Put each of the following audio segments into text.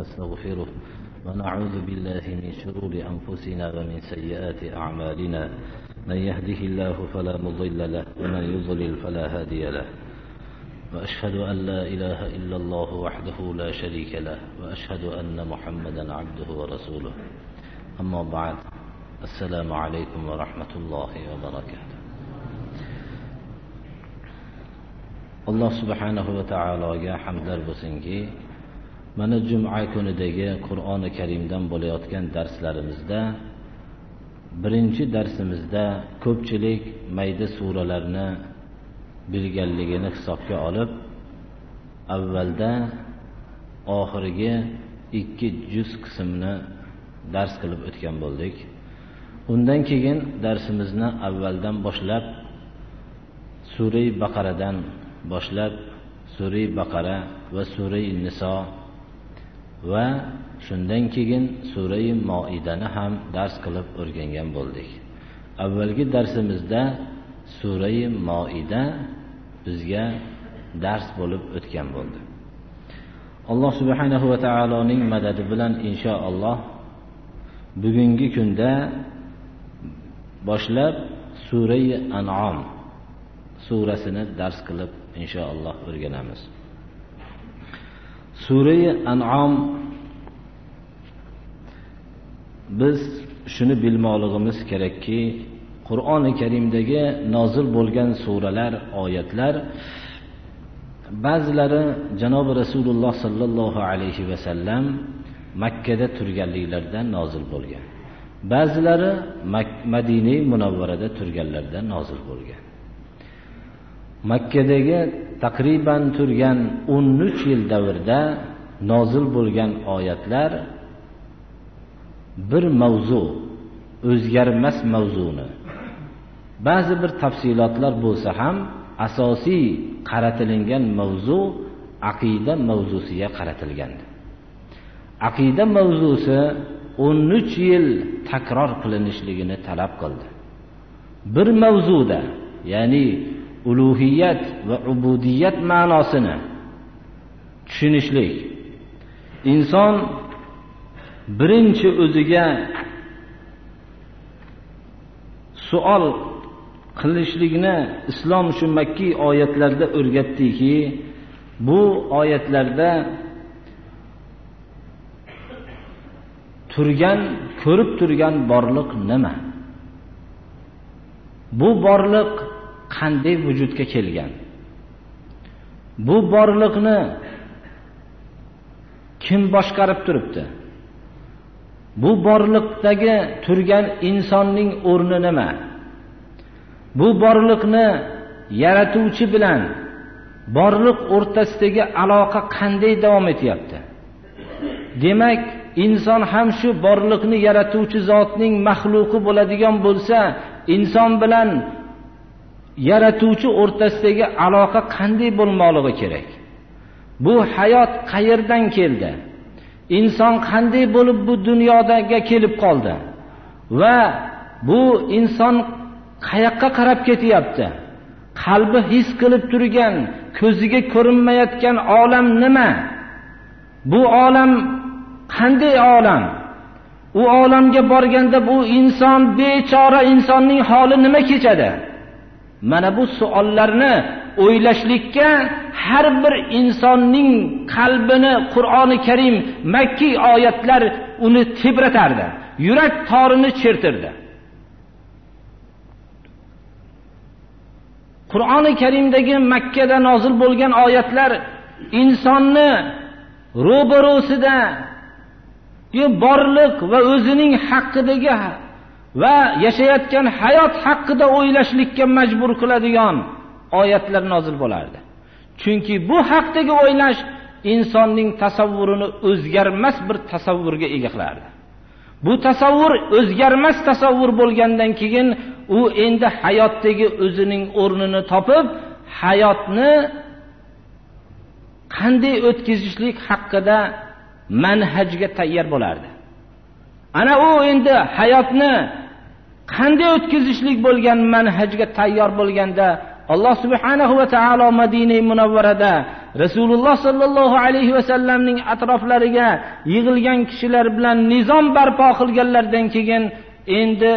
نستغفره ونعوذ بالله من شرور أنفسنا ومن سيئات أعمالنا. من يهده الله فلا مضل له ومن يضلل فلا هادي له. وأشهد أن لا إله إلا الله وحده لا شريك له وأشهد أن محمدا عبده ورسوله. أما بعد السلام عليكم ورحمة الله وبركاته. alloh subhanahu va taologa hamdlar bo'lsinki mana juma kunidagi qur'oni karimdan bo'layotgan darslarimizda birinchi darsimizda ko'pchilik mayda suralarni bilganligini hisobga olib avvalda oxirgi ikki juz qismni dars qilib o'tgan bo'ldik. Undan keyin darsimizni avvaldan boshlab suray baqaradan boshlab suray baqara va suray niso va shundan keyin surai moidani ham dars qilib o'rgangan bo'ldik. Avvalgi darsimizda surai moida bizga dars bo'lib o'tgan bo'ldi. Alloh subhanahu va taoloning madadi bilan inshaalloh bugungi kunda boshlab surai anom surasini dars qilib inshaalloh o'rganamiz. Surai anom biz shuni bilmoqligimiz kerakki qur'oni karimdagi nozil bo'lgan suralar oyatlar ba'zilari janobi rasululloh sollallohu alayhi vasallam makkada turganliklaridan nozil bo'lgan. Ba'zilari madina munavvarada turganlaridan nozil bo'lgan. Makkadagi taqriban turgan o'n uch yil davrida nozil bo'lgan oyatlar bir mavzu o'zgarmas mavzuni ba'zi bir tafsilotlar bo'lsa ham asosiy qaratilingan mavzu aqida mavzusiga qaratilgandi. Aqida mavzusi o'n uch yil takror qilinishligini talab qildi. Bir mavzuda ya'ni ulug'iyat va ubudiyat ma'nosini tushunishlik. Inson birinchi o'ziga suol qilishlikni islom shu makkiy oyatlarda o'rgatdiki bu oyatlarda turgan ko'rib turgan borliq nima? Bu borliq qanday vujudga kelgan? Bu borliqni kim boshqarib turibdi? Bu borliqdagi turgan insonning o'rni nima? Bu borliqni yaratuvchi bilan borliq o'rtasidagi aloqa qanday davom etyapti? Demak inson ham shu borliqni yaratuvchi zotning maxluqi bo'ladigan bo'lsa inson bilan yaratuvchi o'rtasidagi aloqa qanday bo'lmoqligi kerak? Bu hayot qayerdan keldi? Inson qanday bo'lib bu dunyodaga kelib qoldi? Va bu inson qayoqqa qarab ketyapti? Qalbi his qilib turgan ko'ziga ko'rinmayotgan olam nima? Bu olam qanday olam? U olamga borganda bu inson bechora insonning holi nima kechadi? Mana bu savollarni o'ylashlikka har bir insonning qalbini qur'oni karim makki oyatlar uni tebratardi. Yurak torini chertirdi. Qur'oni karimdagi makkada nozil bo'lgan oyatlar insonni ro'barosida borliq va o'zining haqidagi va yashayotgan hayot haqida o'ylashlikka majbur qiladigan oyatlar nozil bo'lardi. Chunki bu haqdagi o'ylash insonning tasavvurini o'zgarmas bir tasavvurga ega qilardi bu tasavvur o'zgarmas tasavvur bo'lgandan keyin u endi hayotdagi o'zining o'rnini topib hayotni qanday o'tkazishlik haqida manhajga tayyor bo'lardi. Ana u endi hayotni qanday o'tkazishlik bo'lgan manhajga tayyor bo'lganda alloh subhanahu va taolo madina munavvarada rasululloh sollallohu alayhi vasallamning atroflariga yig'ilgan kishilar bilan nizom barpo qilganlaridan keyin endi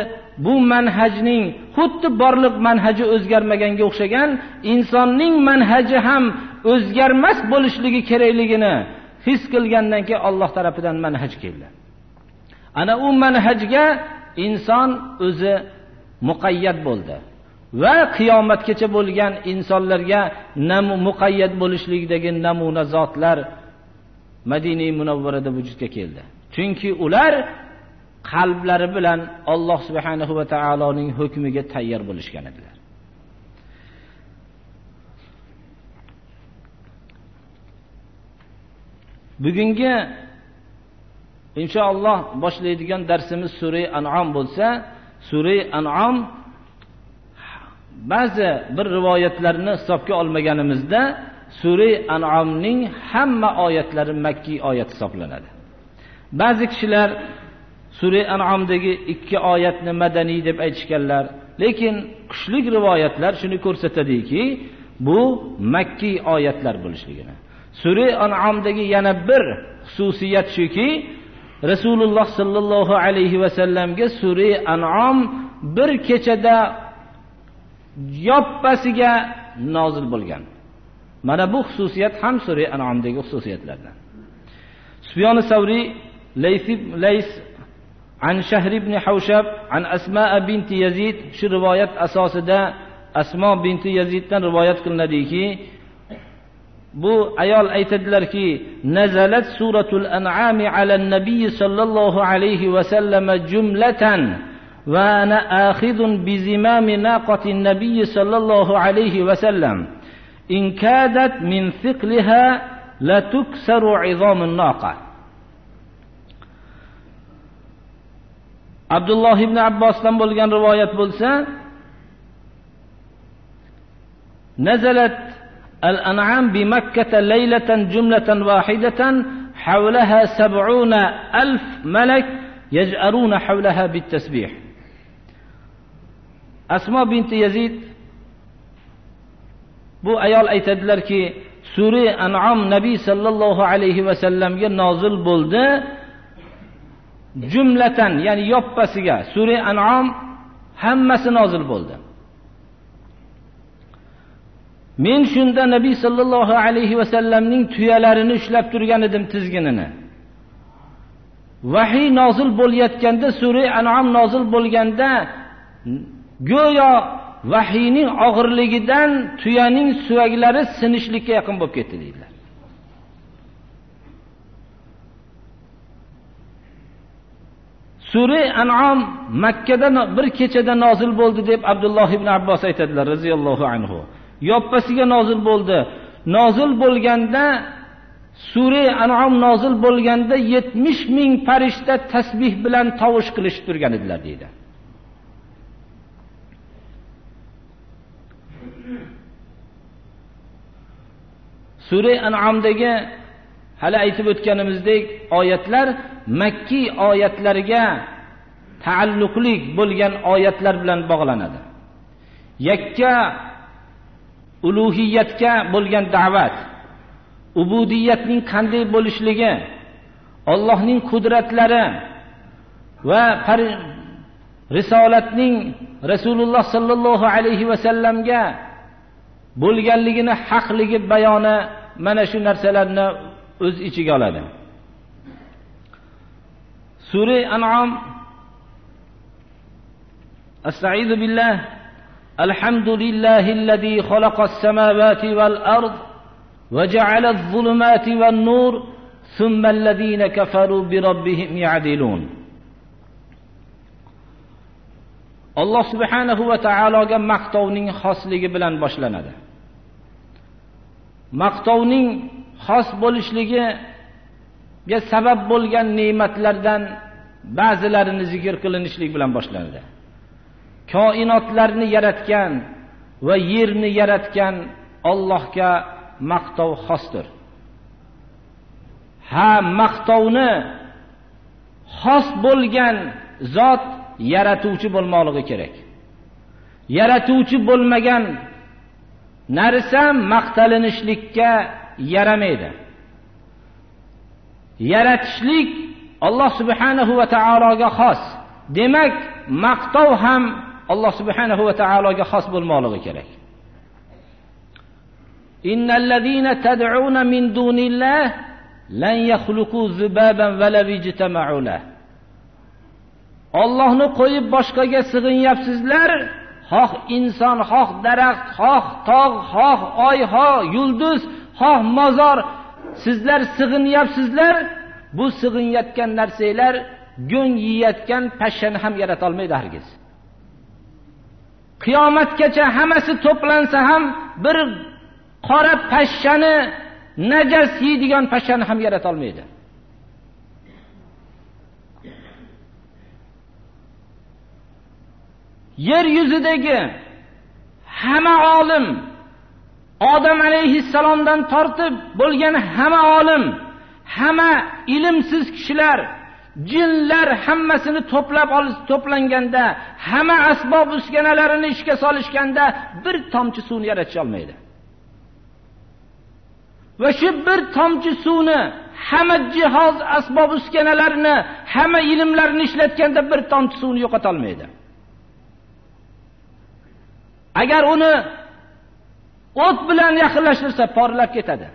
bu manhajning xuddi borliq manhaji o'zgarmaganga o'xshagan insonning manhaji ham o'zgarmas bo'lishligi kerakligini his qilgandan keyin Alloh tarafidan manhaj keldi. Ana u manhajga inson o'zi muqayyat bo'ldi. Va qiyomatgacha bo'lgan insonlarga muqayyat bo'lishlikdagi namuna zotlar madina munavvarada vujudga keldi. Chunki ular qalblari bilan Alloh subhanahu va taoloning hukmiga tayyor bo'lishgan edilar. Bugungi inshaalloh boshlaydigan darsimiz sura an'om bo'lsa sura an'om ba'zi bir rivoyatlarni hisobga olmaganimizda sura an'omning hamma oyatlari makkiy oyat hisoblanadi. Ba'zi kishilar sura an'omdagi ikki oyatni madaniy deb aytishganlar lekin qushlik rivoyatlar shuni ko'rsatadiki bu makkiy oyatlar bo'lishligini. Sura an'omdagi yana bir xususiyat shuki rasululloh sollallohu alayhi vasallamga sura an'om bir kechada yoppasiga nozil bo'lgan mana bu xususiyat ham sura an'omdagi xususiyatlardan sufyoni savriy lays عن شهر بن حوشب عن أسماء بنت يزيد shu rivoyat asosida asmo binti yaziddan rivoyat qilinadiki bu ayol aytadilarki nazalat suratul an'ami ala nabiy sollallohu alayhi vasallam jumlatan va ana akhidun bi zimami naqati nabiy sollallohu alayhi vasallam in kadat min thiqliha la tuksaru izomun naqa. Abdulloh ibn abbosdan bo'lgan rivoyat bo'lsa nazalat al-an'am bi makkah laylatan jumlatan wahidatan حولها سبعون ألف ملك يجأرون حولها بالتسبيح أسماء بنت يزيد bu ayol aytadilarki sura an'om nabiy sollallohu alayhi vasallamga nozil bo'ldi jumlatan ya'ni yoppasiga sura an'om hammasi nozil bo'ldi men shunda nabiy sollallohu alayhi vasallamning tuyalarini ushlab turgan edim tizginini. Vahiy nozil bo'layotganda sura an'om nozil bo'lganda go'yo vahiyning og'irligidan tuyaning suyaklari sinishlikka yaqin bo'lib ketdi deydilar. Sura an'om makkada bir kechada nozil bo'ldi deb abdulloh ibn abbos aytadilar roziyallohu anhu. Yoppasiga nozil bo'ldi. Nozil bo'lganda sura an'om nozil bo'lganda yetmish ming farishta tasbih bilan tovush qilishib turgan edilar deydi. Sura an'omdagi hali aytib o'tganimizdek oyatlar makkiy oyatlarga taalluqli bo'lgan oyatlar bilan bog'lanadi. Yakka ulug'iyatga bo'lgan da'vat ubudiyatning qanday bo'lishligi Allohning qudratlari va risolatning rasululloh sollallohu alayhi vasallamga bo'lganligini haqligi bayoni mana shu narsalarni o'z ichiga oladi. Sura an'om astaizu billah الحمد لله الذي خلق السماوات والأرض وجعل الظلمات والنور ثم الذين كفروا بربهم يعدلون alloh subhanahu va taologa maqtovning xosligi bilan boshlanadi maqtovning xos bo'lishligiga sabab bo'lgan ne'matlardan ba'zilarini zikr qilinishlik bilan boshlanadi Koinotlarni yaratgan va yerni yaratgan Allohga maqtov xosdir. Ha maqtovni xos bo'lgan zot yaratuvchi bo'lmoqligi kerak. Yaratuvchi bo'lmagan narsa maqtalinishlikka yaramaydi. Yaratishlik alloh subhanahu va taologa xos. Demak maqtov ham alloh subhanahu va taologa xos bo'lmoqligi kerak. Innallazina tad'una min dunillah lan yakhluqu zubaban valav ijtama'u Allohni qo'yib boshqaga sig'inyapsizlar. Xoh inson xoh daraxt xoh tog' xoh oy xoh yulduz xoh mozor. Sizlar sig'inyapsizlar. Bu sig'inayotgan narsalar go'ng yeyotgan pashshani ham yarata olmaydi hargiz. Qiyomatgacha hammasi to'plansa ham bir qora pashshani najas yeydigan pashshani ham yaratolmaydi yer yuzidagi hamma olim odam alayhissalomdan tortib bo'lgan hamma olim hamma ilmsiz kishilar jinlar hammasini to'plab to'planganda hamma asbob uskanalarini ishga solishganda bir tomchi suvni yaratisholmaydi va shu bir tomchi suvni hamma jihoz asbob uskanalarini hamma ilmlarni ishlatganda bir tomchi suvni yo'qotolmaydi. Agar uni o't bilan yaqinlashtirsa porlab ketadi.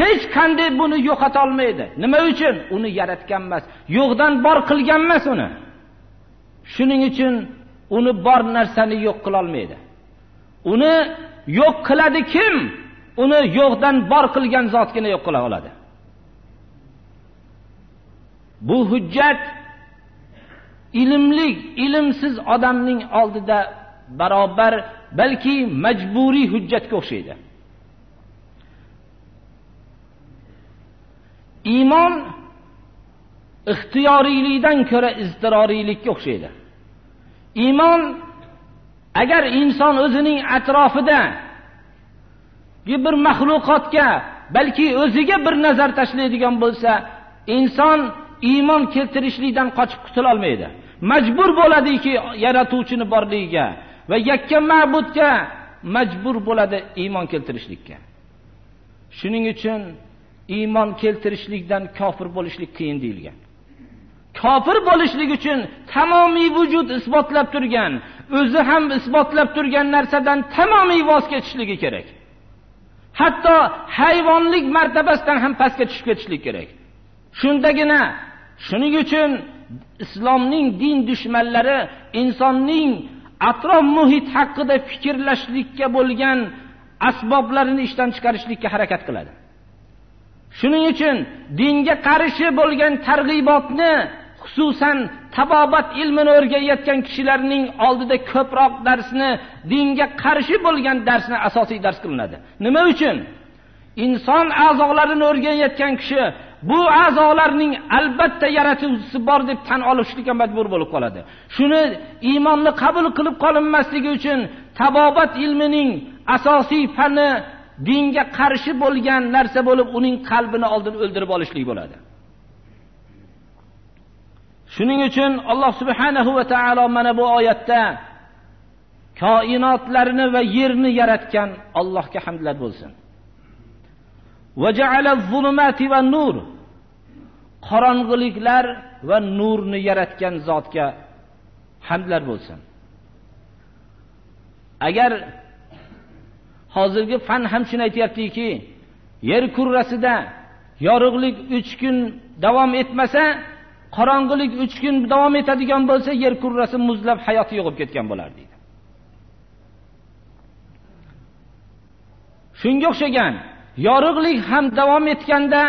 Hech qanday buni yo'qota olmaydi. Nima uchun? Uni yaratgan emas. Yo'qdan bor qilgan emas uni. Shuning uchun uni bor narsani yo'q qilolmaydi uni yo'q qiladi kim? Uni yo'qdan bor qilgan zotgina yo'q qila oladi. Bu hujjat ilmli ilmsiz odamning oldida barobar balki majburiy hujjatga o'xshaydi. Iymon ixtiyoriylikdan ko'ra iztiroriylikka o'xshaydi. Iymon agar inson o'zining atrofida bir maxluqotga balki o'ziga bir nazar tashlaydigan bo'lsa inson iymon keltirishlikdan qochib qutulolmaydi majbur bo'ladiki yaratuvchini borligiga va yakka ma'budga majbur bo'ladi iymon keltirishlikka. Shuning uchun iymon keltirishlikdan kofir bo'lishlik qiyin deyilgan. Kofir bo'lishlik uchun tamomiy vujud isbotlab turgan o'zi ham isbotlab turgan narsadan tamomiy voz kechishligi kerak. Hatto hayvonlik martabasidan ham pastga tushib ketishlik kerak. Shundagina shuning uchun islomning din dushmanlari insonning atrof muhit haqida fikrlashlikka bo'lgan asboblarini ishdan chiqarishlikka harakat qiladi. Shuning uchun dinga qarshi bo'lgan targ'ibotni xususan tabobat ilmini o'rganayotgan kishilarning oldida ko'proq darsni dinga qarshi bo'lgan darsni asosiy dars qilinadi. Nima uchun? Inson a'zolarini o'rganayotgan kishi bu a'zolarning albatta yaratuvchisi bor deb tan olishlikka majbur bo'lib qoladi. Shuni iymonni qabul qilib qolinmasligi uchun tabobat ilmining asosiy fani dinga qarshi bo'lgan narsa bo'lib uning qalbini oldin o'ldirib olishlik bo'ladi. Shuning uchun alloh subhanahu va taolo mana bu oyatda koinotlarni va yerni yaratgan allohga hamdlar bo'lsin. Va nur. Qorong'iliklar va nurni yaratgan zotga hamdlar bo'lsin. Agar hozirgi fan ham shuni aytyaptiki yer kurrasida yorug'lik uch kun davom etmasa qorong'ilik uch kun davom etadigan bo'lsa yer kurrasi muzlab hayoti yo'qolib ketgan bo'lar deydi. Shunga o'xshagan yorug'lik ham davom etganda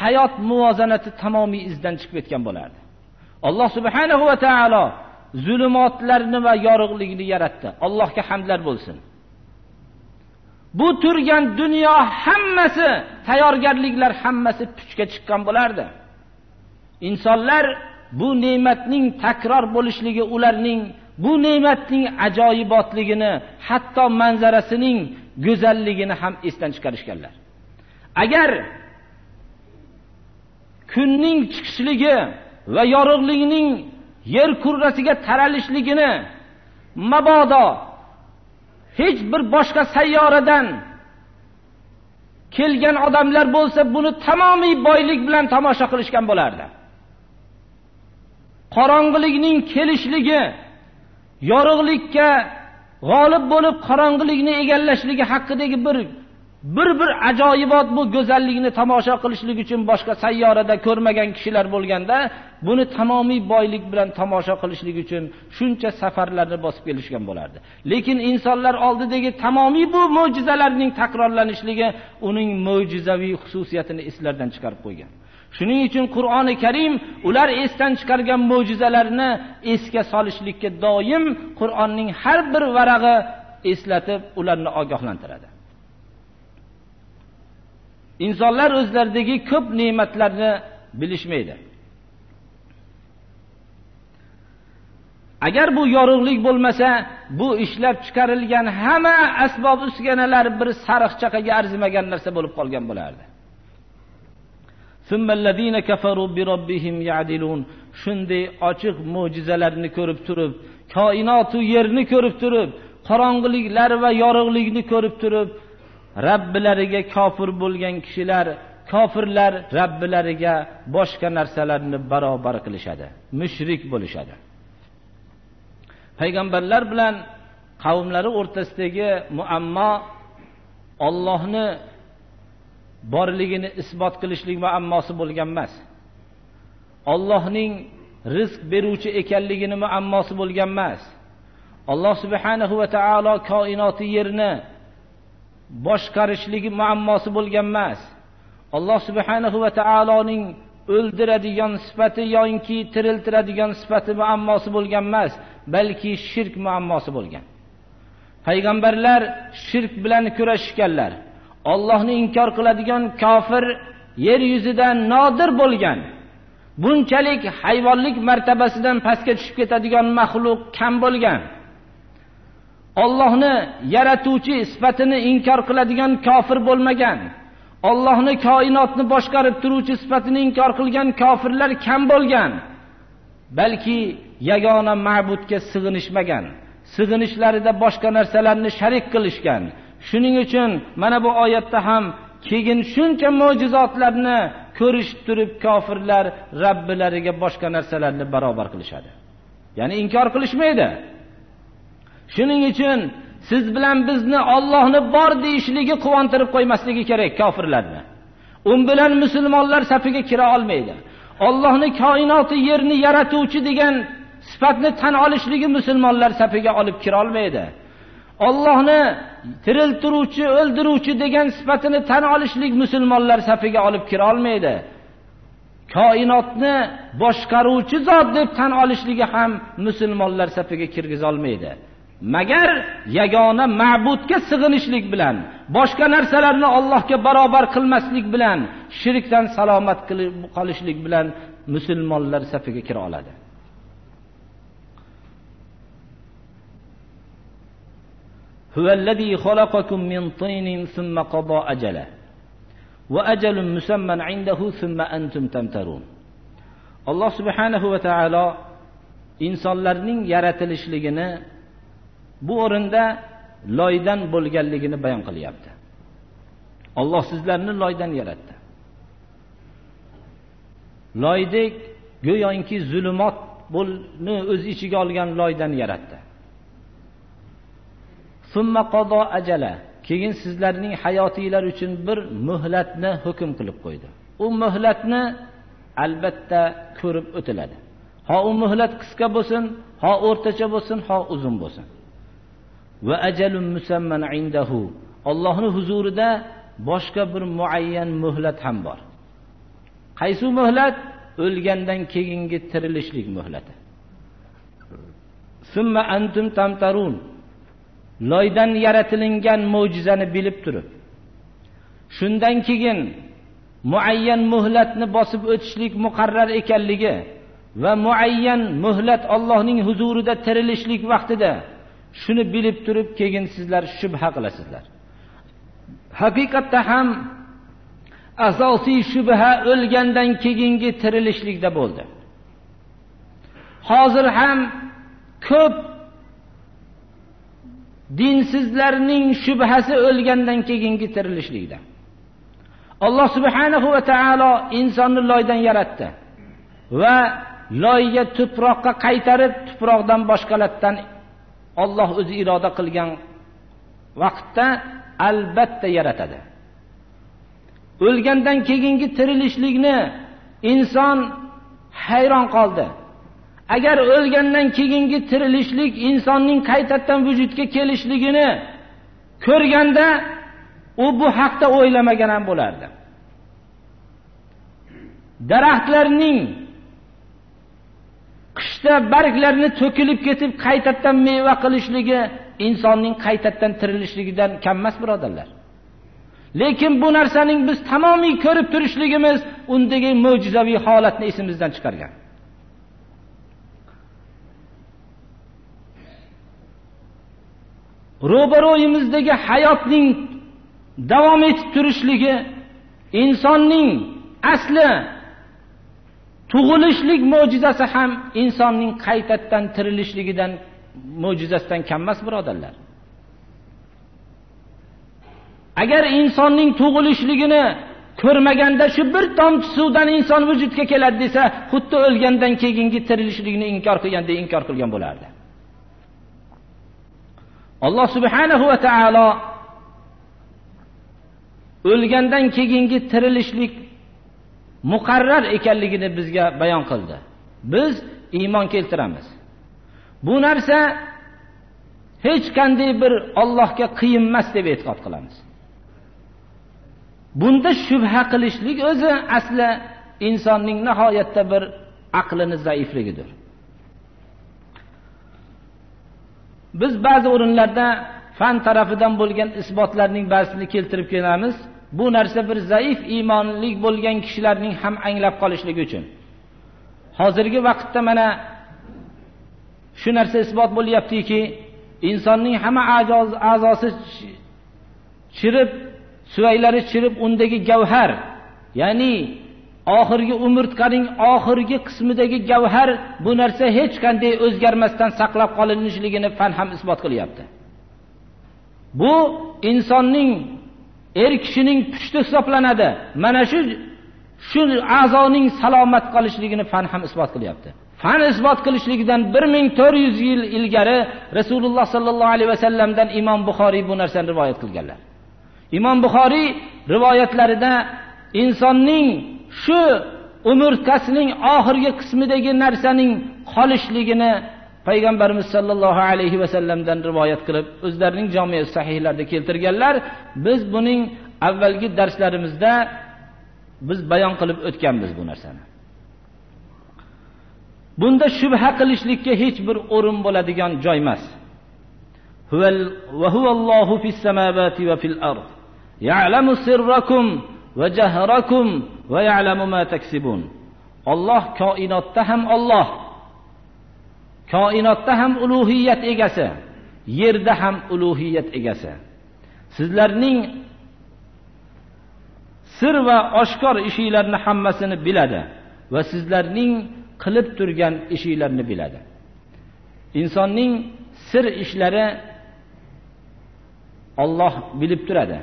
hayot muvozanati tamomiy izdan chiqib ketgan bo'lardi. Alloh subhanahu va taolo zulumotlarni va yorug'likni yaratdi. Allohga hamdlar bo'lsin. Bu turgan dunyo hammasi tayyorgarliklar hammasi puchga chiqqan bo'lardi. Insonlar bu ne'matning takror bo'lishligi ularning bu ne'matning ajoyibotligini hatto manzarasining go'zalligini ham esdan chiqarishganlar. Agar kunning chiqishligi va yorug'likning yer kurrasiga taralishligini mabodo hech bir boshqa sayyoradan kelgan odamlar bo'lsa buni tamomiy boylik bilan tomosha qilishgan bo'lardi. Qorong'ilikning kelishligi yorug'likka g'olib bo'lib qorong'ilikni egallashligi haqidagi bir bir bir ajoyibot bu go'zallikni tomosha qilishlik uchun boshqa sayyorada ko'rmagan kishilar bo'lganda buni tamomiy boylik bilan tomosha qilishlik uchun shuncha safarlarni bosib kelishgan bo'lardi. Lekin insonlar oldidagi tamomiy bu mo'jizalarning takrorlanishligi uning mo'jizaviy xususiyatini eslardan chiqarib qo'ygan. Shuning uchun qur'oni karim ular esdan chiqargan mo'jizalarni esga solishlikka doim qur'onning har bir varag'i eslatib ularni ogohlantiradi. Insonlar o'zlaridagi ko'p ne'matlarni bilishmaydi. Agar bu yorug'lik bo'lmasa bu ishlab chiqarilgan hamma asbob uskunalar bir sariq chaqaga arzimagan narsa bo'lib qolgan bo'lardi. Shunday ochiq mo'jizalarni ko'rib turib koinotu yerni ko'rib turib qorong'iliklar va yorug'likni ko'rib turib rabbilariga kofir bo'lgan kishilar kofirlar rabbilariga boshqa narsalarni barobar qilishadi mushrik bo'lishadi. Payg'ambarlar bilan qavmlari o'rtasidagi muammo Allohni borligini isbot qilishlik muammosi bo'lgan emas. Allohning rizq beruvchi ekanligini muammosi bo'lgan emas. Alloh subhanahu va taolo koinoti yerni boshqarishligi muammosi bo'lgan emas. Alloh subhanahu va taoloning o'ldiradigan sifati yoinki tiriltiradigan sifati muammosi bo'lgan emas balki shirk muammosi bo'lgan. Payg'ambarlar shirk bilan kurashishganlar. Ollohni inkor qiladigan kofir yer yuzida nodir bo'lgan bunchalik hayvonlik martabasidan pastga tushib ketadigan maxluq kam bo'lgan. Allohni yaratuvchi sifatini inkor qiladigan kofir bo'lmagan. Allohni koinotni boshqarib turuvchi sifatini inkor qilgan kofirlar kam bo'lgan. Balki yagona ma'budga sig'inishmagan. Sig'inishlarida boshqa narsalarni sharik qilishgan. Shuning uchun mana bu oyatda ham keyin shuncha mo'jizotlarni ko'rish turib kofirlar Rabbilariga boshqa narsalarni barobar qilishadi. Ya'ni inkor qilishmaydi. Shuning uchun siz bilan bizni Allohni bor deyishligi quvontirib qo'ymasligi kerak kofirlarni. u bilan musulmonlar safiga kira olmaydi. Allohni koinoti yerni yaratuvchi degan sifatni tan olishligi musulmonlar safiga olib kira olmaydi. Allohni tiriltiruvchi, o'ldiruvchi degan sifatini tan olishlik musulmonlar safiga olib kira olmaydi. Koinotni boshqaruvchi zot deb tan olishligi ham musulmonlar safiga kirgiza olmaydi. magar yagona ma'budga sig'inishlik bilan boshqa narsalarni Allohga barobar qilmaslik bilan shirkdan salomat qolishlik bilan musulmonlar safiga kira oladi. Huvallazi xalaqakum min tinin summa qada ajala va ajalun musamman indahu summa antum tamtarun. Alloh subhanahu va taolo insonlarning yaratilishligini bu o'rinda loydan bo'lganligini bayon qilyapti. Olloh sizlarni loydan yaratdi. Loydek go'yoki zulumotni o'z ichiga olgan loydan yaratdi. Ajala keyin sizlarning hayotinglar uchun bir muhlatni hukm qilib qo'ydi. U muhlatni albatta ko'rib o'tiladi. Ho u muhlat qisqa bo'lsin ho o'rtacha bo'lsin ho uzun bo'lsin. Va ajalun musamman indahu. Allohning huzurida boshqa bir muayyan muhlat ham bor. Qaysi muhlat? O'lgandan keyingi tirilishlik muhlati. Summa antum tamtarun. Loydan yaratilingan mo'jizani bilib turib shundan keyin muayyan muhlatni bosib o'tishlik muqarrar ekanligi va muayyan muhlat Allohning huzurida tirilishlik vaqtida shuni bilib turib keyin sizlar shubha qilasizlar. Haqiqatda ham asosiy shubha o'lgandan keyingi tirilishlikda bo'ldi. Hozir ham ko'p dinsizlarning shubhasi o'lgandan keyingi tirilishlikda. Alloh subhanahu va taolo insonni loydan yaratdi va loyga tuproqqa qaytarib tuproqdan boshqalardan Alloh o'zi iroda qilgan vaqtda albatta yaratadi. O'lgandan keyingi tirilishlikni inson hayron qoldi. Agar o'lgandan keyingi tirilishlik insonning qaytadan vujudga kelishligini ko'rganda u bu haqda o'ylamagan ham bo'lardi. Daraxtlarning qishda barglarni to'kilib ketib qaytadan meva qilishligi insonning qaytadan tirilishligidan kam emas birodarlar. Lekin bu narsaning biz tamomiy ko'rib turishligimiz undagi mo'jizaviy holatni esimizdan chiqargan. Ro'baro'yimizdagi hayotning davom etib turishligi insonning asli tug'ilishlik mo'jizasi ham insonning qaytadan tirilishligidan mo'jizasidan kam emas birodarlar. Agar insonning tug'ilishligini ko'rmaganda shu bir tomchi suvdan inson vujudga keladi desa xuddi o'lgandan keyingi tirilishligini inkor qilgandek inkor qilgan bo'lardi. Alloh subhanahu va taolo o'lgandan keyingi tirilishlik muqarrar ekanligini bizga bayon qildi. Biz iymon keltiramiz. Bu narsa hech qanday bir Allohga qiyin emas deb e'tiqod qilamiz. Bunda shubha qilishlik o'zi asli insonning nihoyatda bir aqlini zaifligidir. Biz ba'zi o'rinlarda fan tarafidan bo'lgan isbotlarning ba'zisini keltirib kelamiz. Bu narsa bir zaif iymonlik bo'lgan kishilarning ham anglab qolishligi uchun. Hozirgi vaqtda mana shu narsa isbot bo'lyaptiki insonning hamma a'zosi chirib suvaylari chirib undagi gavhar ya'ni oxirgi umurtqaning oxirgi qismidagi gavhar bu narsa hech qanday o'zgarmasdan saqlab qolinishligini fan ham isbot qilyapti. Bu insonning er kishining pushti hisoblanadi. Mana shu shu a'zoning salomat qolishligini fan ham isbot qilyapti. Fan isbot qilishligidan bir ming to'rt yuz yil ilgari rasululloh sollallohu alayhi vasallamdan imom buxoriy bu narsani rivoyat qilganlar. Imom buxoriy rivoyatlarida insonning shu umurtkasining oxirgi qismidagi narsaning qolishligini payg'ambarimiz sollallohu alayhi vasallamdan rivoyat qilib o'zlarining jomi sahihlarida keltirganlar biz buning avvalgi darslarimizda biz bayon qilib o'tganmiz bu narsani bunda shubha qilishlikka hech bir o'rin bo'ladigan joy emas وهو fis samawati va fil ard ya'lamu sirrakum va jahrakum va ya'lamu ma taksibun Alloh koinotda ham Alloh Koinotda ham ulug'iyat egasi yerda ham ulug'iyat egasi. Sizlarning sir va oshkor ishinglarni hammasini biladi va sizlarning qilib turgan ishinglarni biladi. Insonning sir ishlari Alloh bilib turadi.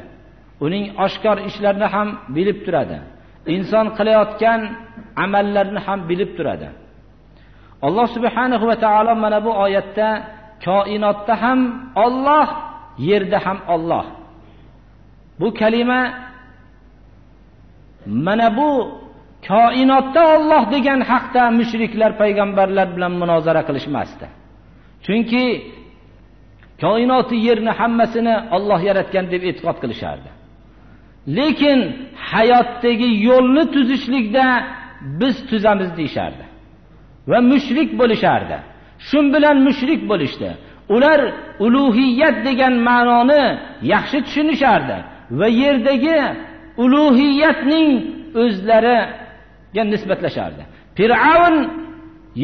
Uning oshkor ishlarini ham bilib turadi. Inson qilayotgan amallarni ham bilib turadi. Alloh subhanahu va taolo mana bu oyatda koinotda ham Alloh yerda ham Alloh. Bu kalima mana bu koinotda Alloh degan haqda mushriklar payg'ambarlar bilan munozara qilishmasdi. Chunki koinoti yerni hammasini Alloh yaratgan deb e'tiqod qilishardi. Lekin hayotdagi yo'lni tuzishlikda biz tuzamiz deyishardi. Va mushrik bo'lishardi. Shu bilan mushrik bo'lishdi. Ular ulug'iyat degan ma'noni yaxshi tushunishardi va yerdagi ulug'iyatning o'zlariga nisbatlashardi fir'avn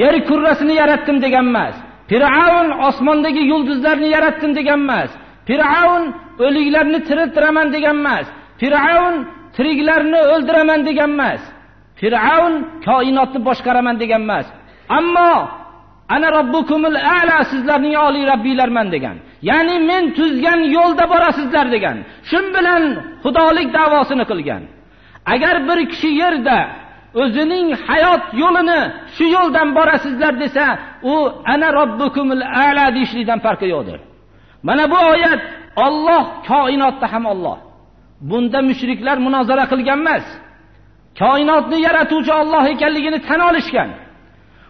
yer kurrasini yaratdim degan emas. Fir'avn osmondagi yulduzlarni yaratdim degan emas. Fir'avn o'liklarni tiriltiraman degan emas. Fir'avn tiriklarni o'ldiraman degan emas. Fir'avn koinotni boshqaraman degan emas. Ammo ana robbukumul a'la sizlarning oliy robbiylarman degan. Ya'ni men tuzgan yo'lda borasizlar degan. Shun bilan xudolik da'vosini qilgan. Agar bir kishi yerda o'zining hayot yo'lini shu yo'ldan borasizlar desa u ana robbukumul a'la deyishlikdan farqi yo'qdir. Mana bu oyat Alloh koinotda ham Alloh. Bunda mushriklar munozara qilgan emas. Koinotni yaratuvchi Alloh ekanligini tan olishgan.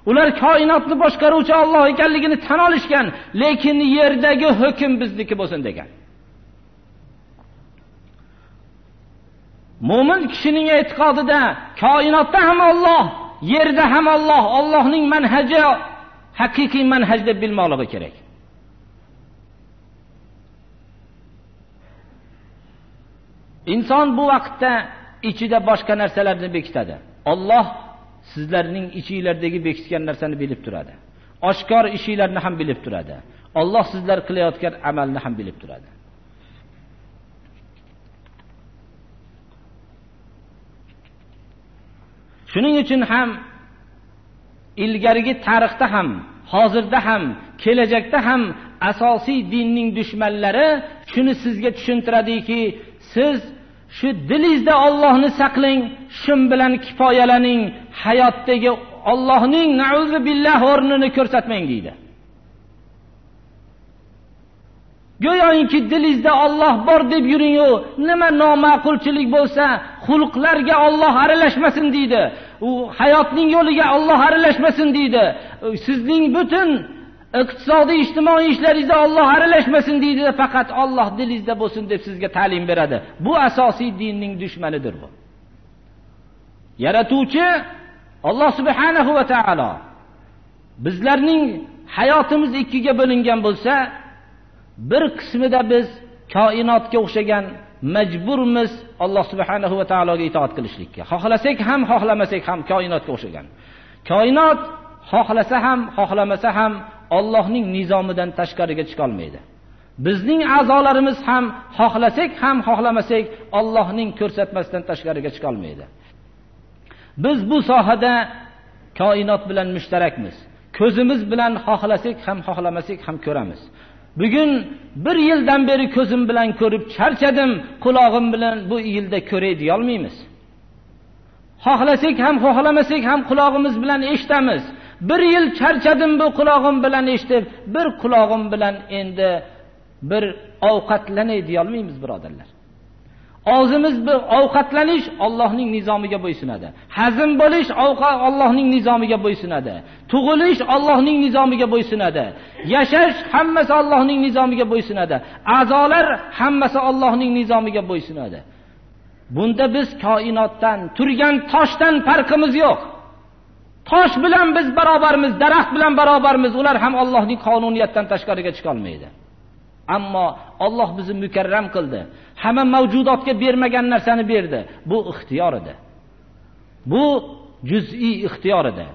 Ular koinotni boshqaruvchi Alloh ekanligini tan olishgan lekin yerdagi hukm bizniki bo'lsin degan. Mo'min kishining e'tiqodida koinotda ham Alloh yerda ham Alloh Allohning manhaji haqiqiy manhaj deb bilmoqligi kerak. Inson bu vaqtda ichida boshqa narsalarni bekitadi. Alloh sizlarning ichinglardagi bekitgan narsani bilib turadi. Oshkor ishinglarni ham bilib turadi. Alloh sizlar qilayotgan amalni ham bilib turadi. Shuning uchun ham ilgarigi tarixda ham hozirda ham kelajakda ham asosiy dinning dushmanlari shuni sizga tushuntiradiki siz shu dilingizda Allohni saqlang shun bilan kifoyalaning hayotdagi Allohning nauzu billah o'rnini ko'rsatmang deydi. Go'yoki dilingizda Alloh bor deb yuringu nima noma'qulchilik bo'lsa xulqlarga Alloh aralashmasin deydi. U hayotning yo'liga Alloh aralashmasin deydi. Sizning butun iqtisodiy ijtimoiy ishlaringizda Alloh aralashmasin deydi faqat Alloh dilingizda bo'lsin deb sizga ta'lim beradi. Bu asosiy dinning dushmanidir bu. Yaratuvchi Alloh subhanahu va taolo. Bizlarning hayotimiz ikkiga bo'lingan bo'lsa bir qismida biz koinotga o'xshagan majburmiz Alloh subhanahu va taologa itoat qilishlikka. Xohlasak ham xohlamasak ham koinotga o'xshagan. Koinot xohlasa ham xohlamasa ham Allohning nizomidan tashqariga chiqa olmaydi. Bizning a'zolarimiz ham xohlasak ham xohlamasak Allohning ko'rsatmasidan tashqariga chiqa olmaydi. Biz bu sohada koinot bilan mushtarakmiz. Ko'zimiz bilan xohlasak ham xohlamasak ham ko'ramiz. Bugun bir yildan beri ko'zim bilan ko'rib charchadim qulog'im bilan bu yilda ko'ray deyolmaymiz. Xohlasak ham xohlamasak ham qulog'imiz bilan eshitamiz. Bir yil charchadim bu qulog'im bilan eshitib bir qulog'im bilan endi bir ovqatlanay deyolmaymiz birodarlar. Og'zimiz bir ovqatlanish Allohning nizomiga bo'ysunadi. Hazm bo'lish Allohning nizomiga bo'ysunadi. Tug'ilish Allohning nizomiga bo'ysunadi. Yashash hammasi Allohning nizomiga bo'ysunadi. A'zolar hammasi Allohning nizomiga bo'ysunadi. Bunda biz koinotdan turgan toshdan farqimiz yo'q. Tosh bilan biz barobarmiz daraxt bilan barobarmiz ular ham Allohning qonuniyatidan tashqariga chiqolmaydi ammo Alloh bizni mukarram qildi. Hamma mavjudotga bermagan narsani berdi. Bu ixtiyor edi. Bu juz'iy ixtiyor edi.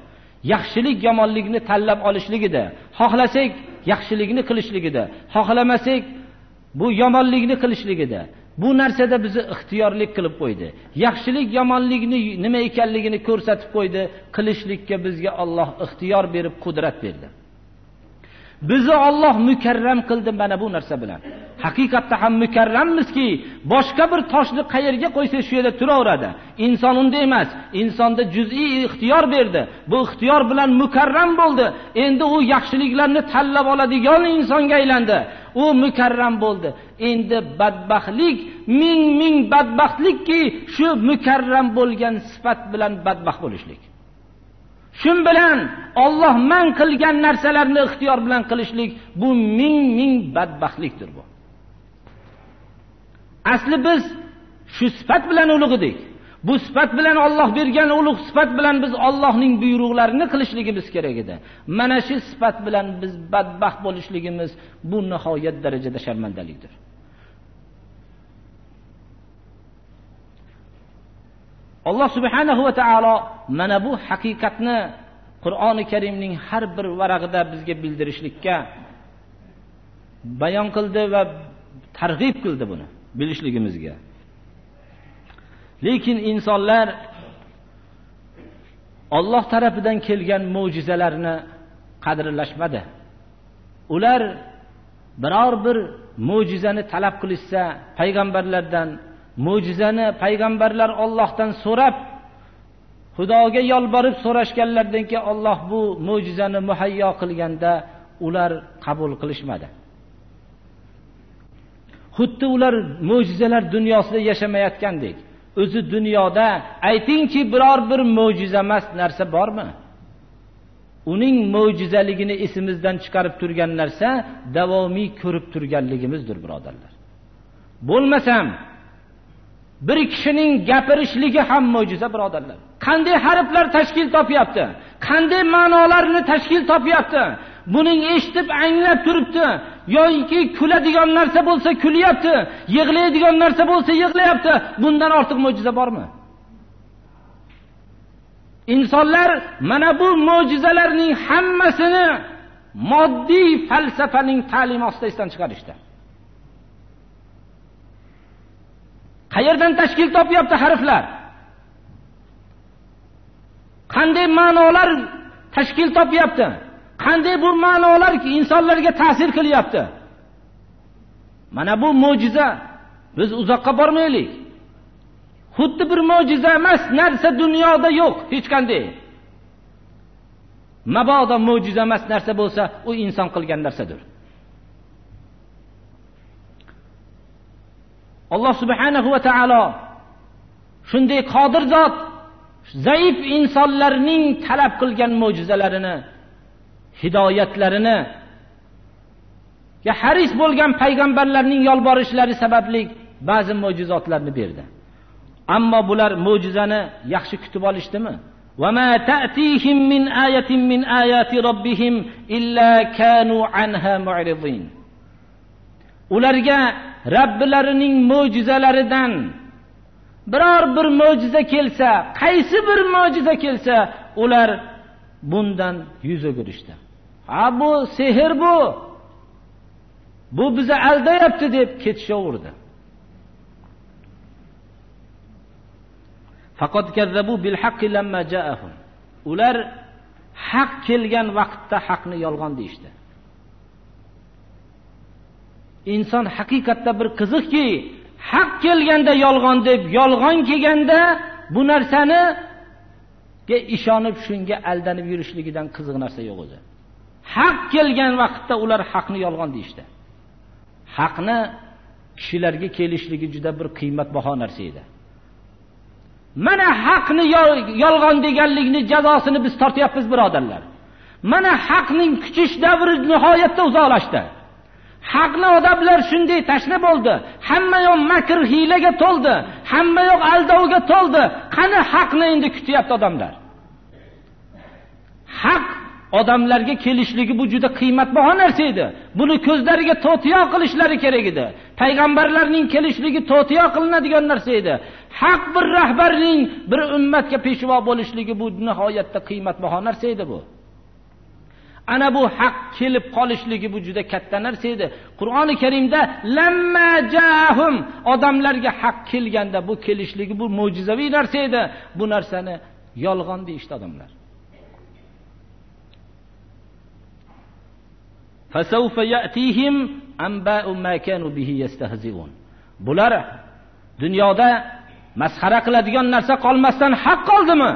Yaxshilik yomonlikni tanlab olishligida xohlasak yaxshilikni qilishligida xohlamasak bu yomonlikni qilishligida bu narsada bizni ixtiyorlik qilib qo'ydi. Yaxshilik yomonlikni nima ekanligini ko'rsatib qo'ydi. Qilishlikka bizga Alloh ixtiyor berib qudrat berdi. Bizni Alloh mukarram qildi mana bu narsa bilan. Haqiqatda ham mukarrammizki boshqa bir toshni qayerga qo'ysa shu yerda turaveradi. Inson unday emas insonda juz'iy ixtiyor berdi. Bu ixtiyor bilan mukarram bo'ldi. Endi u yaxshiliklarni tanlab oladigan insonga aylandi. U mukarram bo'ldi. Endi badbaxtlik ming ming badbaxtlikki shu mukarram bo'lgan sifat bilan badbaxt bo'lishlik. Shun bilan Alloh man qilgan narsalarni ixtiyor bilan qilishlik bu ming ming badbaxtlikdir bu. Asli biz shu sifat bilan ulug' edik bu sifat bilan Alloh bergan ulug' sifat bilan biz Allohning buyruqlarini qilishligimiz kerak edi. Mana shu sifat bilan biz badbaxt bo'lishligimiz bu nihoyat darajada sharmandalikdir. Alloh subhanahu va taolo mana bu haqiqatni qur'oni karimning har bir varag'ida bizga bildirishlikka bayon qildi va targ'ib qildi buni bilishligimizga. Lekin insonlar Alloh tarafidan kelgan mo'jizalarni qadrlashmadi. Ular biror bir mo'jizani talab qilishsa payg'ambarlardan mo'jizani payg'ambarlar Allohdan so'rab Xudoga yolborib so'rashganlaridan keyin Alloh bu mo'jizani muhayyo qilganda ular qabul qilishmadi. Xuddi ular mo'jizalar dunyosida yashamayotgandek. O'zi dunyoda aytingchi biror bir mo'jiza emas narsa bormi? Uning mo'jizaligini esimizdan chiqarib turgan narsa davomiy ko'rib turganligimizdir, birodarlar. Bo'lmasam bir kishining gapirishligi ham mo'jiza birodarlar. Qanday harflar tashkil topyapti? Qanday ma'nolarni tashkil topyapti? Buning eshitib anglab turibdi. Yoki kuladigan narsa bo'lsa kulyapti yig'laydigan narsa bo'lsa yig'layapti. Bundan ortiq mo'jiza bormi? Insonlar mana bu mo'jizalarning hammasini moddiy falsafaning ta'limi ostida esdan chiqarishdi. Qayerdan tashkil topyapti harflar? Qanday ma'nolar tashkil topyapti? Qanday bu ma'nolar insonlarga ta'sir qilyapti? Mana bu mo'jiza biz uzoqqa bormaylik. Xuddi bir mo'jiza emas narsa dunyoda yo'q hech qanday. Mabodo mo'jiza emas narsa bo'lsa u inson qilgan narsadir. alloh subhanahu va taolo shunday qodir zot zaif insonlarning talab qilgan mo'jizalarini hidoyatlarini haris bo'lgan payg'ambarlarning yolborishlari sababli ba'zi mo'jizotlarni berdi ammo bular mo'jizani yaxshi kutib olishdimi وما تأتيهم من آية من آيات ربهم إلا كانوا عنها معرضين ularga Rabbilarining mo'jizalaridan biror bir mo'jiza kelsa, qaysi bir mo'jiza kelsa, ular bundan yuz o'girishdi. Ha bu sehr bu. Bu bizni aldayapti deb ketishaverdi. Faqat kazzabu bil haqqi lamma ja'ahum. Ular haq kelgan vaqtda haqni yolg'on deyishdi. Inson haqiqatda bir qiziqki haq kelganda yolg'on deb yolg'on kelganda bu narsani ishonib shunga aldanib yurishligidan qiziq narsa yo'q o'zi. Haq kelgan vaqtda ular haqni yolg'on deyishdi. Haqni kishilarga kelishligi juda bir qiymatbaho narsa edi. Mana haqni yolg'on deganlikni jazosini biz tortyapmiz birodarlar. Mana haqning kuchish davri nihoyatda uzoqlashdi. Haqni odamlar shunday tashna bo'ldi hamma yoq makr hiylaga to'ldi. Hamma yoq aldovga to'ldi. Qani haqni endi kutyapti odamlar? Haq odamlarga kelishligi bu juda qiymatbaho narsa edi. Buni ko'zlariga to'tiyo qilishlari kerak edi. Payg'ambarlarning kelishligi to'tiyo qilinadigan narsa edi. Haq bir rahbarning bir ummatga peshvo bo'lishligi bu nihoyatda qiymatbaho narsa edi bu. Ana bu haq kelib qolishligi bu juda katta narsa edi. Qur'oni karimda lamma jahum odamlarga haq kelganda bu kelishligi bu mo'jizaviy narsa edi. Bu narsani yolg'on deyishdi odamlar. Bular dunyoda masxara qiladigan narsa qolmasdan haq qoldimi?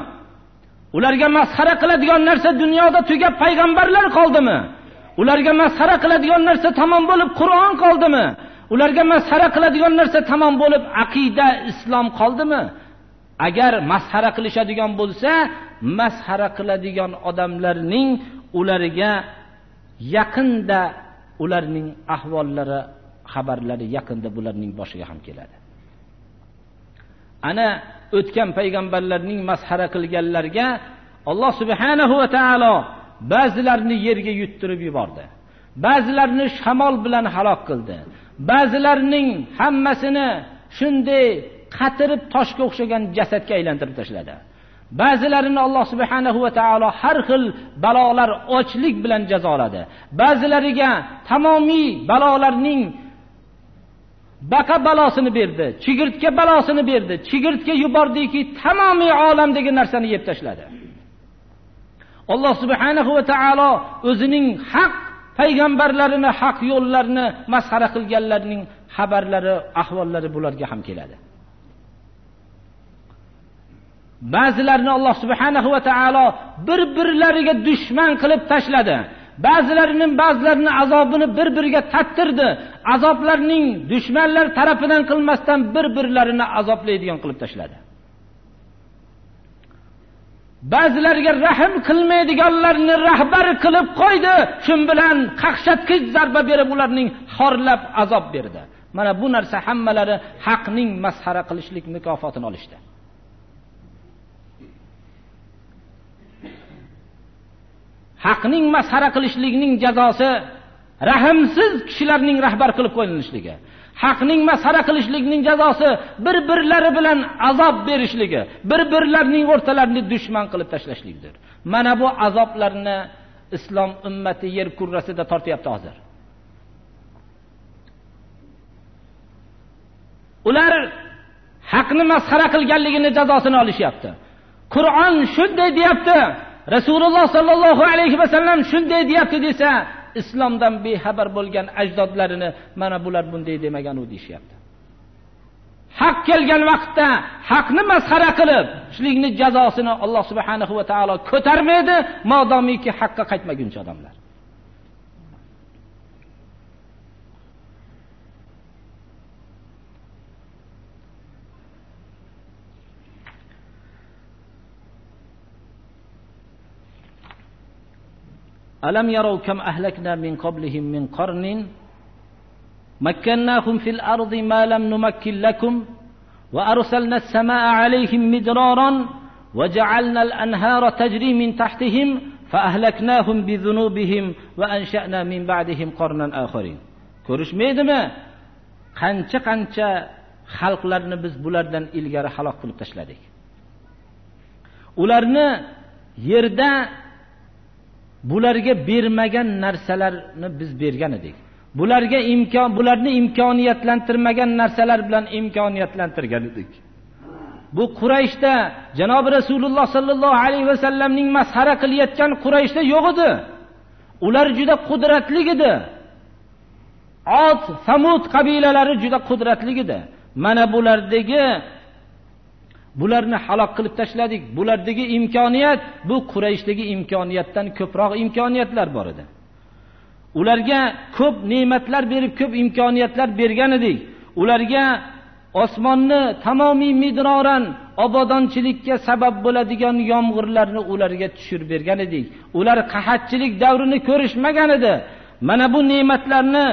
Ularga masxara qiladigan narsa dunyoda tugab payg'ambarlar qoldimi? Ularga masxara qiladigan narsa tamom bo'lib qur'on qoldimi? Ularga masxara qiladigan narsa tamom bo'lib aqida islom qoldimi? Agar masxara qilishadigan bo'lsa masxara qiladigan odamlarning ularga yaqinda ularning ahvollari xabarlari yaqinda bularning boshiga ham keladi. Ana o'tgan payg'ambarlarning masxara qilganlarga alloh subhanahu va taolo ba'zilarini yerga yuttirib yubordi. Ba'zilarini shamol bilan halok qildi. Ba'zilarining hammasini shunday qatirib toshga o'xshagan jasadga aylantirib tashladi. Ba'zilarini alloh subhanahu va taolo har xil balolar ochlik bilan jazoladi. Ba'zilariga tamomiy balolarning baqa balosini berdi chigirtka balosini berdi. Chigirtka yubordiki tamomiy olamdagi narsani yeb tashladi. Alloh subhanahu va taolo o'zining haq payg'ambarlarini haq yo'llarni masxara qilganlarning xabarlari ahvollari bularga ham keladi. Ba'zilarini alloh subhanahu va taolo bir birlariga dushman qilib tashladi. Ba'zilarining ba'zilarini azobini bir biriga tattirdi. Azoblarning dushmanlar tarafidan qilmasdan bir birlarini azoblaydigan qilib tashladi. Ba'zilariga rahm qilmaydiganlarni rahbar qilib qo'ydi. Shu bilan qaqshatqich zarba berib ularning xorlab azob berdi. Mana bu narsa hammalari haqning masxara qilishlik mukofotini olishdi. Haqning masxara qilishlikning jazosi rahmsiz kishilarning rahbar qilib qo'yilishligi haqning masxara qilishlikning jazosi bir birlari bilan azob berishligi bir birlarining o'rtalarini dushman qilib tashlashlikdir. Mana bu azoblarni islom ummati yer kurrasida tortyapti hozir. Ular haqni masxara qilganligini jazosini olishyapti. Qur'on shunday deyapti rasululloh sollallohu alayhi vasallam shunday deyapti desa islomdan bexabar bo'lgan ajdodlarini mana bular bunday demagan u deyishyapti. Haq kelgan vaqtda haqni masxara qilib shulikni jazosini alloh subhanahu va taolo ko'tarmaydi modomiki haqqa qaytmaguncha odamlar. ألم يروا كم أهلكنا من قبلهم من قرن مكناهم في الأرض ما لم نمكن لكم وأرسلنا السماء عليهم مدرارا وجعلنا الأنهار تجري من تحتهم فأهلكناهم بذنوبهم وأنشأنا من بعدهم قرنا آخرين ko'rishmaydimi qancha qancha xalqlarni biz bulardan ilgari halok qilib tashladik ularni yerda bularga bermagan narsalarni biz bergan edik. Bularga imkon bularni imkoniyatlantirmagan narsalar bilan imkoniyatlantirgan edik. Bu qurayshda janobi rasululloh sollallohu alayhi vasallamning masxara qilayotgan qurayshda yo'q edi. Ular juda qudratli edi. Ot samud qabilalari juda qudratli edi. Mana bulardagi bularni halok qilib tashladik. Bulardagi imkoniyat bu qurayshdagi imkoniyatdan ko'proq imkoniyatlar bor edi. Ularga ko'p ne'matlar berib ko'p imkoniyatlar bergan edik. Ularga osmonni tamomiy midroran obodonchilikka sabab bo'ladigan yomg'irlarni ularga tushirib bergan edik. Ular qahatchilik davrini ko'rishmagan edi. Mana bu ne'matlarni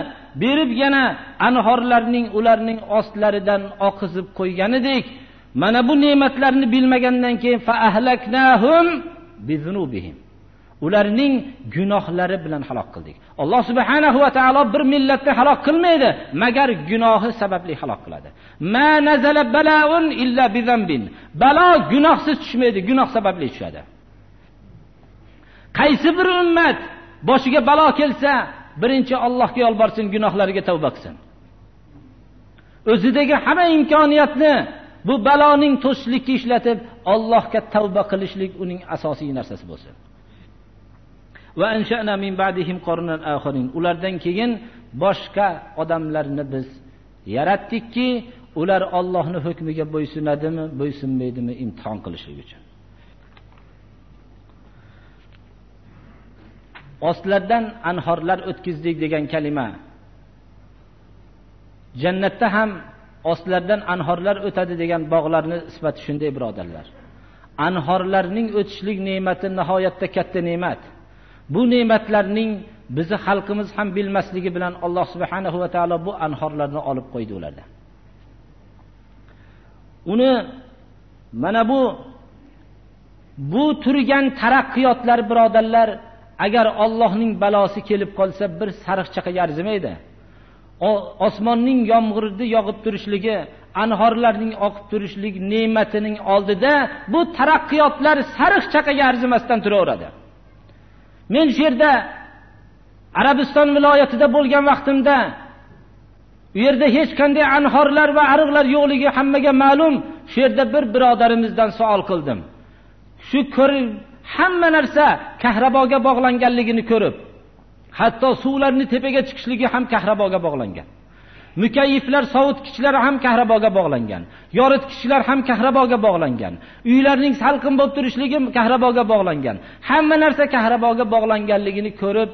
berib yana anhorlarning ularning ostlaridan oqizib qo'ygan edik. Mana bu ne'matlarni bilmagandan keyin fa ahlaknahum bizunubihim. Ularning gunohlari bilan halok qildik. Alloh subhanahu va taolo bir millatni halok qilmaydi magar gunohi sababli halok qiladi. Ma nazala balaun illa bizambin balo gunohsiz tushmaydi gunoh sababli tushadi. Qaysi bir ummat boshiga balo kelsa birinchi allohga yolborsin gunohlariga tavba qilsin. O'zidagi hamma imkoniyatni bu baloning to'sishlikka ishlatib Allohga tavba qilishlik uning asosiy narsasi bo'lsin. Va min ba'dihim ulardan keyin boshqa odamlarni biz yaratdikki ular Allohning hukmiga bo'ysunadimi bo'ysunmaydimi imtihon qilishlik uchun. Ostlardan anhorlar o'tkizdik degan kalima. Jannatda ham ostlaridan anhorlar o'tadi degan bog'larni sifati shunday birodarlar. Anhorlarning o'tishlik ne'mati nihoyatda katta ne'mat. Bu ne'matlarning bizni xalqimiz ham bilmasligi bilan alloh subhanahu va taolo bu anhorlarni olib qo'ydi ularda uni mana bu bu turgan taraqqiyotlar birodarlar agar Allohning balosi kelib qolsa bir sariqchaqaga arzimaydi osmonning yomg'irni yog'ib turishligi anhorlarning oqib turishlik ne'matining oldida bu taraqqiyotlar sariq chaqaga arzimasdan turaveradi. Men shu yerda arabiston viloyatida bo'lgan vaqtimda u yerda hech qanday anhorlar va ariqlar yo'qligi hammaga ma'lum. Shu yerda bir birodarimizdan savol qildim. Shu hamma narsa kahraboga bog'langanligini ko'rib hatto suvlarni tepaga chiqishligi ham kahraboga bog'langan. Mukayyiflar sovutgichlari ham kahraboga bog'langan. Yoritgichlar ham kahraboga bog'langan. Uylarning salqin bo'lib turishligi kahraboga bog'langan. Hamma narsa kahraboga bog'langanligini ko'rib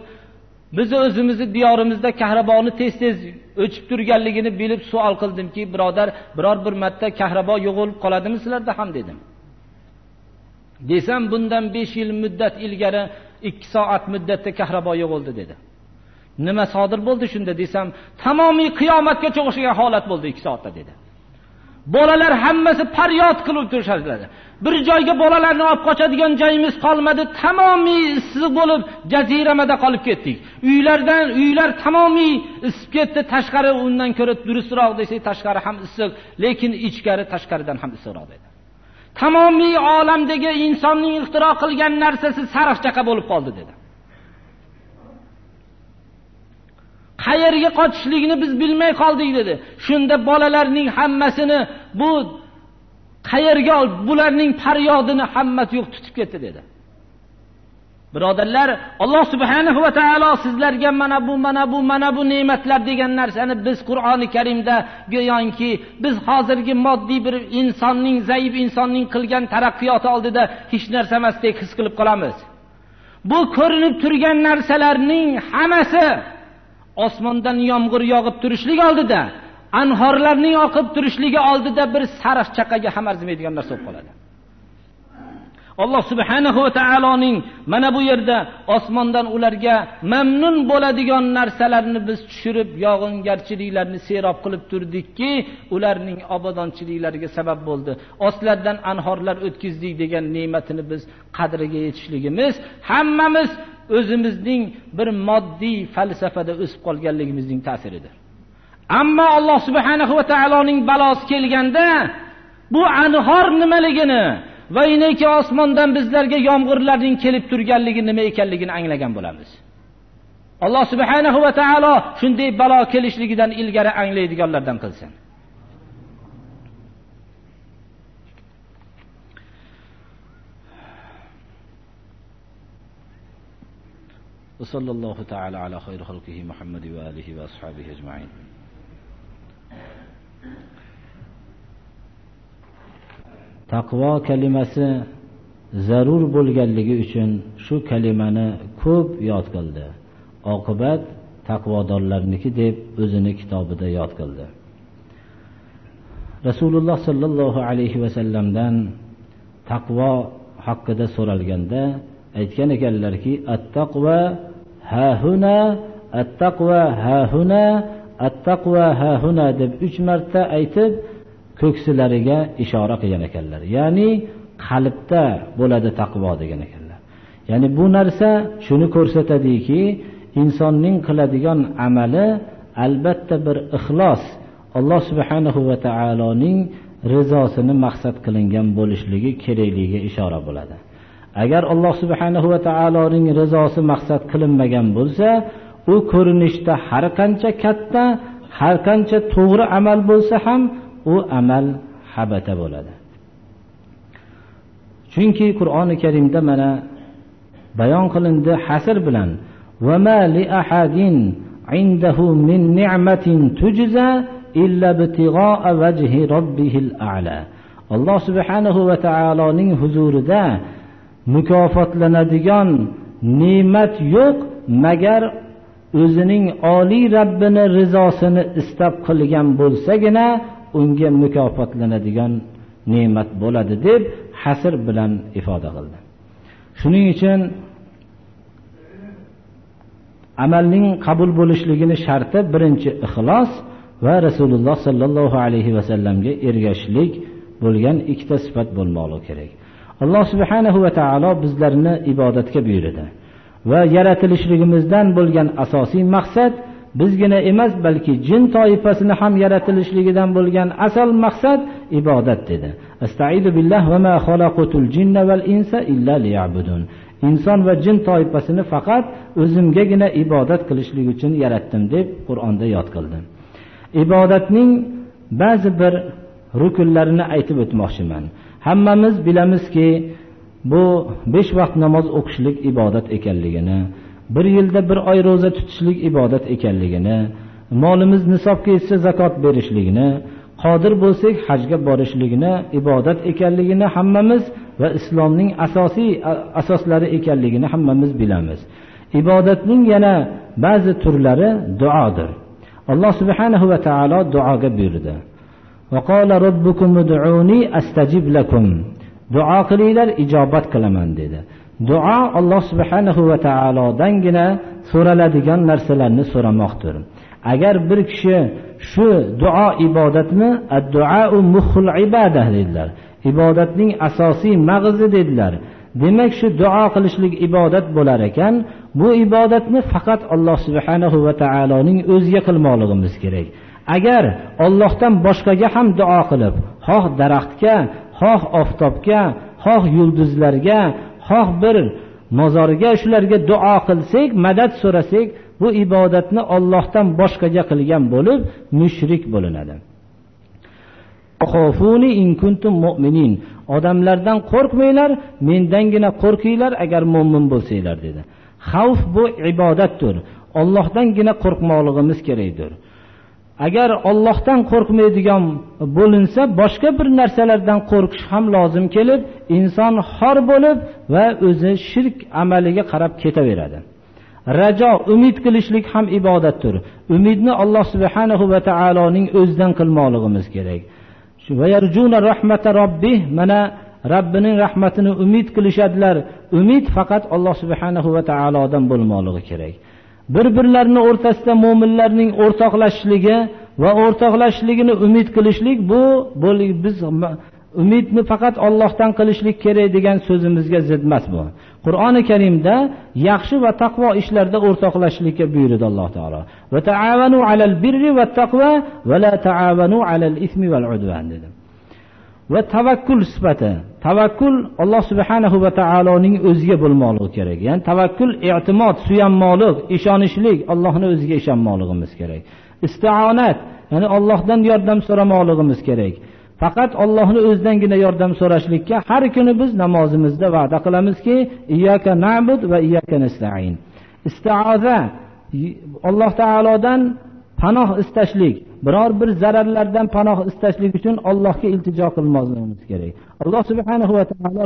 biz o'zimizni diyorimizda kahraboni tez tez o'chib turganligini bilib savol qildimki birodar biror bir marta kahrabo yo'qolib qoladimi sizlarda ham dedim. Desam bundan besh yil muddat ilgari ikki soat muddatda kahrabo yo'qoldi dedi. Nima sodir bo'ldi shunda desam tamomiy qiyomatgacha o'xshagan holat bo'ldi ikki soatda dedi. Bolalar hammasi faryod qilib turishadi bir joyga bolalarni olib qochadigan joyimiz qolmadi tamomiy issiq bo'lib jaziramada qolib ketdik. Uylardan uylar tamomiy isib ketdi tashqari undan ko'ra durustroq desak tashqari ham issiq lekin ichkari tashqaridan ham issiqroq dedi. Tamomiy olamdagi insonning ixtiro qilgan narsasi sariqchaqa bo'lib qoldi dedi. Qayerga qochishligini biz bilmay qoldik dedi. Shunda bolalarning hammasini bu qayerga bularning faryodini hammasi yo'q tutib ketdi dedi. Birodarlar alloh subhanahu va taolo sizlarga mana bu mana bu mana bu ne'matlar degan narsani biz qur'oni karimda go'yoki biz hozirgi moddiy bir insonning zaif insonning qilgan taraqqiyoti oldida hech narsa emasdek his qilib qolamiz. Bu ko'rinib turgan narsalarning hammasi osmondan yomg'ir yog'ib turishlik oldida anhorlarning oqib turishligi oldida bir sariq chaqaga ham arzimaydigan narsa bo'lib qoladi. Alloh subhanahu va taoloning mana bu yerda osmondan ularga mamnun bo'ladigan narsalarni biz tushirib yog'ingarchiliklarni serob qilib turdikki ularning obodonchiliklariga sabab bo'ldi. Ostlaridan anhorlar o'tkazdik degan ne'matini biz qadriga yetishligimiz hammamiz o'zimizning bir moddiy falsafada o'sib qolganligimizning ta'siridir ammo alloh subhanahu va taoloning balosi kelganda bu anhor nimaligini va ineki osmondan bizlarga yomg'irlarning kelib turganligi nima ekanligini anglagan bo'lamiz alloh subhanahu va taolo shunday balo kelishligidan ilgari anglaydiganlardan qilsin وصلى الله تعالى على خير خلقه محمد وآله وأصحابه أجمعين taqvo kalimasi zarur bo'lganligi uchun shu kalimani ko'p yod qildi. Oqibat taqvodorlarniki deb o'zini kitobida yod qildi. Rasululloh sollallohu alayhi vasallamdan taqvo haqida so'ralganda aytgan ekanlarki attaqva hahuna attaqva hahuna attaqva hahuna deb uch marta aytib ko'ksilariga ishora qilgan ekanlar. Ya'ni qalbda bo'ladi taqvo degan ekanlar. Ya'ni bu narsa shuni ko'rsatadiki insonning qiladigan amali albatta bir ixlos alloh subhanahu va taoloning rizosini maqsad qilingan bo'lishligi kerakligiga ishora bo'ladi. Agar alloh subhanahu va taoloning rizosi maqsad qilinmagan bo'lsa u ko'rinishda har qancha katta har qancha to'g'ri amal bo'lsa ham u amal habata bo'ladi chunki qur'oni karimda mana bayon qilindi hasr bilan وما لأحد عنده من نعمة تجزى إلا ابتغاء وجه ربه الأعلى alloh subhanahu va taoloning huzurida mukofotlanadigan ne'mat yo'q magar o'zining oliy rabbini rizosini istab qilgan bo'lsagina unga mukofotlanadigan ne'mat bo'ladi deb hasr bilan ifoda qildi. Shuning uchun amalning qabul bo'lishligini sharti birinchi ixlos va rasululloh sollallohu alayhi vasallamga ergashishlik bo'lgan ikkita sifat bo'lmoqligi kerak. Alloh subhanahu va taolo bizlarni ibodatga buyurdi va yaratilishligimizdan bo'lgan asosiy maqsad bizgina emas balki jin toifasini ham yaratilishligidan bo'lgan asal maqsad ibodat dedi. Astaidu billah va ma xalaqatul jinna val insa illa liya'budun. Inson va jin toifasini faqat o'zimgagina ibodat qilishlik uchun yaratdim deb qur'onda yod qildi. Ibodatning ba'zi bir rukunlarini aytib o'tmoqchiman. Hammamiz bilamizki bu besh vaqt namoz o'qishlik ibodat ekanligini bir yilda bir oy ro'za tutishlik ibodat ekanligini molimiz nisobga yetsa zakot berishligini qodir bo'lsak hajga borishligini ibodat ekanligini hammamiz va islomning asosiy asoslari ekanligini hammamiz bilamiz. Ibodatning yana ba'zi turlari duodir. Alloh subhanahu va taolo duoga buyurdi. Duo qilinglar ijobat qilaman dedi. Duo alloh subhanahu va taolodangina so'raladigan narsalarni so'ramoqdir. Agar bir kishi shu duo ibodatni adduau muhul ibada dedilar ibodatning asosiy mag'izi dedilar demak shu duo qilishlik ibodat bo'lar ekan bu ibodatni faqat alloh subhanahu va taoloning o'ziga qilmoqligimiz kerak. Agar ollohdan boshqaga ham duo qilib xoh daraxtga xoh oftobga xoh yulduzlarga xoh bir mozoriga shularga duo qilsak madad so'rasak bu ibodatni ollohdan boshqaga qilgan bo'lib mushrik bo'linadi. Odamlardan qo'rqmanglar mendangina qo'rqinglar agar mo'min bo'lsanglar dedi. Xavf bu ibodatdir. Ollohdangina qo'rqmoqligimiz kerakdir. Agar ollohdan qo'rqmaydigan bo'linsa boshqa bir narsalardan qo'rqish ham lozim kelib inson xor bo'lib va o'zi shirk amaliga qarab ketaveradi. Rajo umid qilishlik ham ibodatdir. Umidni alloh subhanahu va taoloning o'zidan qilmoqligimiz kerak. Mana robbining rahmatini umid qilishadilar. Umid faqat alloh subhanahu va taolodan bo'lmoqligi kerak. Bir birlarini o'rtasida mo'minlarning o'rtoqlashishligi va o'rtoqlashishligini umid qilishlik bu biz umidni faqat ollohdan qilishlik kerak degan so'zimizga zid emas bu. Qur'oni karimda yaxshi va taqvo ishlarda o'rtoqlashishlikka buyurdi alloh taolo. Va taavanu alal birri va taqvo va la taavanu alal ismi val udvan dedi va tavakkul sifati tavakkul alloh subhanahu va taoloning o'ziga bo'lmoqligi kerak. Ya'ni tavakkul e'timod suyanmoqlik ishonishlik allohni o'ziga ishonmoqligimiz kerak. Isti'onat ya'ni ollohdan yordam so'ramoqligimiz kerak. Faqat ollohni o'zidangina yordam so'rashlikka har kuni biz namozimizda va'da qilamizki iyyaka na'bud va iyyaka nasta'in. Istioza alloh taolodan panoh istashlik biror bir zararlardan panoh istashlik uchun allohga iltijo qilmoqligimiz kerak. Alloh subhanahu va taolo